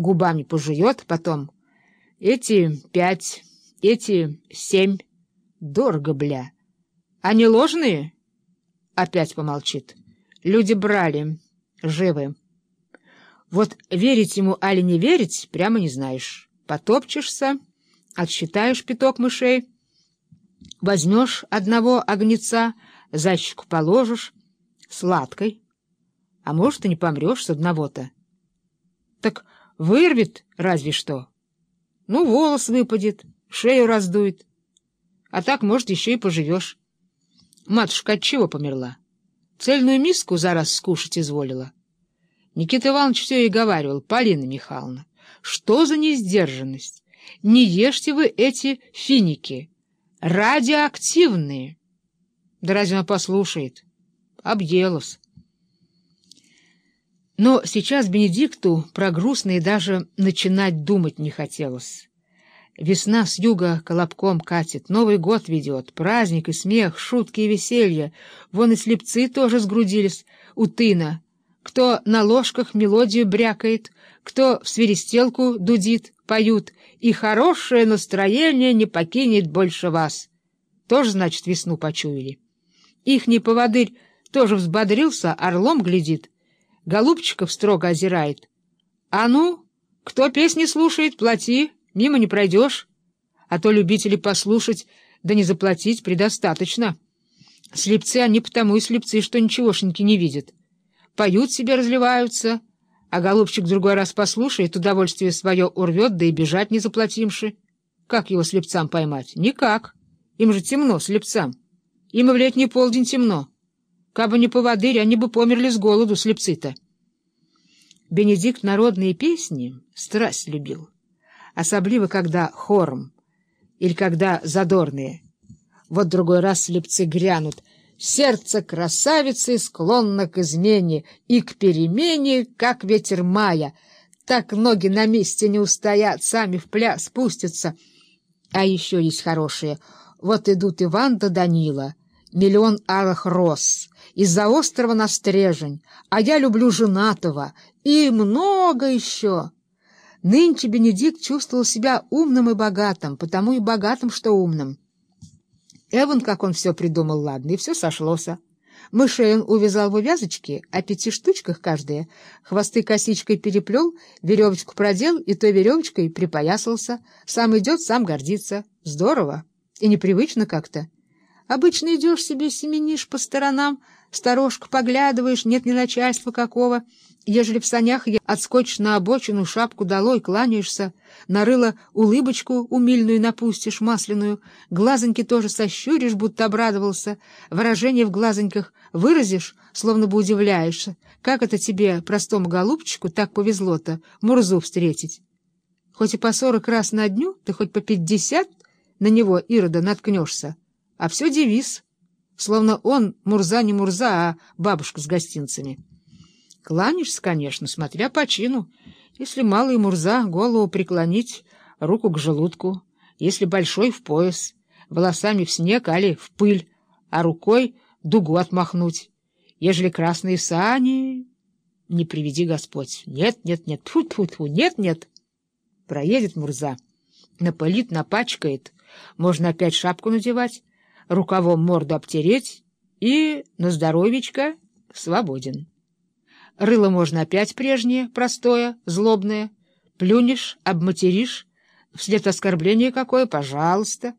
губами пожует, потом эти пять, эти семь. Дорого, бля. Они ложные? Опять помолчит. Люди брали, живы. Вот верить ему али не верить, прямо не знаешь. Потопчешься, отсчитаешь пяток мышей, возьмешь одного огнеца, зайчику положишь, сладкой, а может, и не помрешь с одного-то. Так вырвет разве что. Ну, волос выпадет, шею раздует. А так, может, еще и поживешь. Матушка от померла? Цельную миску за раз скушать изволила. Никита Иванович все и говаривал, Полина Михайловна, что за несдержанность? Не ешьте вы эти финики, радиоактивные. Да разве она послушает? Объелась. Но сейчас Бенедикту про грустные даже начинать думать не хотелось. Весна с юга колобком катит, Новый год ведет, праздник и смех, шутки и веселье. Вон и слепцы тоже сгрудились у тына. Кто на ложках мелодию брякает, кто в свиристелку дудит, поют, и хорошее настроение не покинет больше вас. Тоже, значит, весну почуяли. Ихний поводырь тоже взбодрился, орлом глядит, голубчиков строго озирает. А ну, кто песни слушает, плати. Мимо не пройдешь, а то любители послушать, да не заплатить предостаточно. Слепцы они потому и слепцы, что ничегошеньки не видят. Поют себе, разливаются, а голубчик другой раз послушает, удовольствие свое урвет, да и бежать не заплатимши. Как его слепцам поймать? Никак. Им же темно, слепцам. Им и в летний полдень темно. Кабы не поводырь, они бы померли с голоду, слепцы-то. Бенедикт народные песни страсть любил особливо когда хором или когда задорные. Вот другой раз слепцы грянут. Сердце красавицы склонно к измене и к перемене, как ветер мая. Так ноги на месте не устоят, сами в пляс спустятся. А еще есть хорошие. Вот идут Иван да Данила, миллион алых роз, из-за острова на стрежень, а я люблю женатого, и много еще. Нынче Бенедикт чувствовал себя умным и богатым, потому и богатым, что умным. Эван, как он все придумал, ладно, и все сошлося. Мышей он увязал в увязочки, о пяти штучках каждая. Хвосты косичкой переплел, веревочку продел и той веревочкой припоясался. Сам идет, сам гордится. Здорово и непривычно как-то. Обычно идешь себе, семенишь по сторонам, сторожку поглядываешь, нет ни начальства какого — Ежели в санях отскочишь на обочину, шапку долой, кланяешься, нарыло улыбочку умильную напустишь, масляную, глазоньки тоже сощуришь, будто обрадовался, выражение в глазоньках выразишь, словно бы удивляешься, как это тебе, простому голубчику, так повезло-то, Мурзу встретить. Хоть и по сорок раз на дню, ты хоть по пятьдесят на него, Ирода, наткнешься, а все девиз, словно он Мурза не Мурза, а бабушка с гостинцами. Кланяешься, конечно, смотря по чину. Если малый Мурза, голову преклонить, руку к желудку. Если большой — в пояс, волосами в снег, али в пыль, а рукой дугу отмахнуть. Ежели красные сани, не приведи Господь. Нет, нет, нет, тьфу тьфу тьфу нет, нет. Проедет Мурза, напылит, напачкает. Можно опять шапку надевать, рукавом морду обтереть и на здоровечко свободен. Рыло можно опять прежнее, простое, злобное. Плюнешь, обматеришь, вслед оскорбления какое, пожалуйста.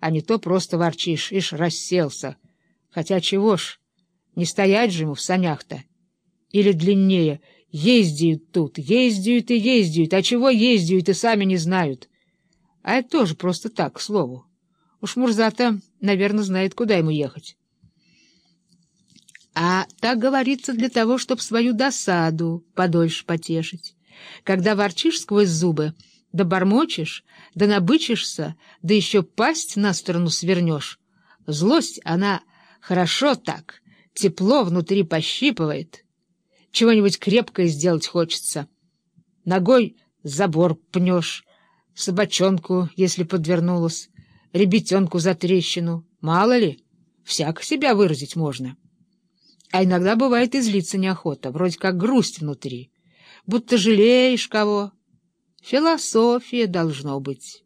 А не то просто ворчишь, ишь, расселся. Хотя чего ж, не стоять же ему в санях-то. Или длиннее, ездят тут, ездят и ездят, а чего ездят и сами не знают. А это тоже просто так, к слову. Уж Мурза-то, наверное, знает, куда ему ехать. А так говорится для того, чтобы свою досаду подольше потешить. Когда ворчишь сквозь зубы, да бормочешь, да набычишься, да еще пасть на сторону свернешь. Злость, она хорошо так, тепло внутри пощипывает. Чего-нибудь крепкое сделать хочется. Ногой забор пнешь, собачонку, если подвернулась, ребятенку за трещину. Мало ли, всяко себя выразить можно. А иногда бывает и злиться неохота, вроде как грусть внутри, будто жалеешь кого, Философия должно быть.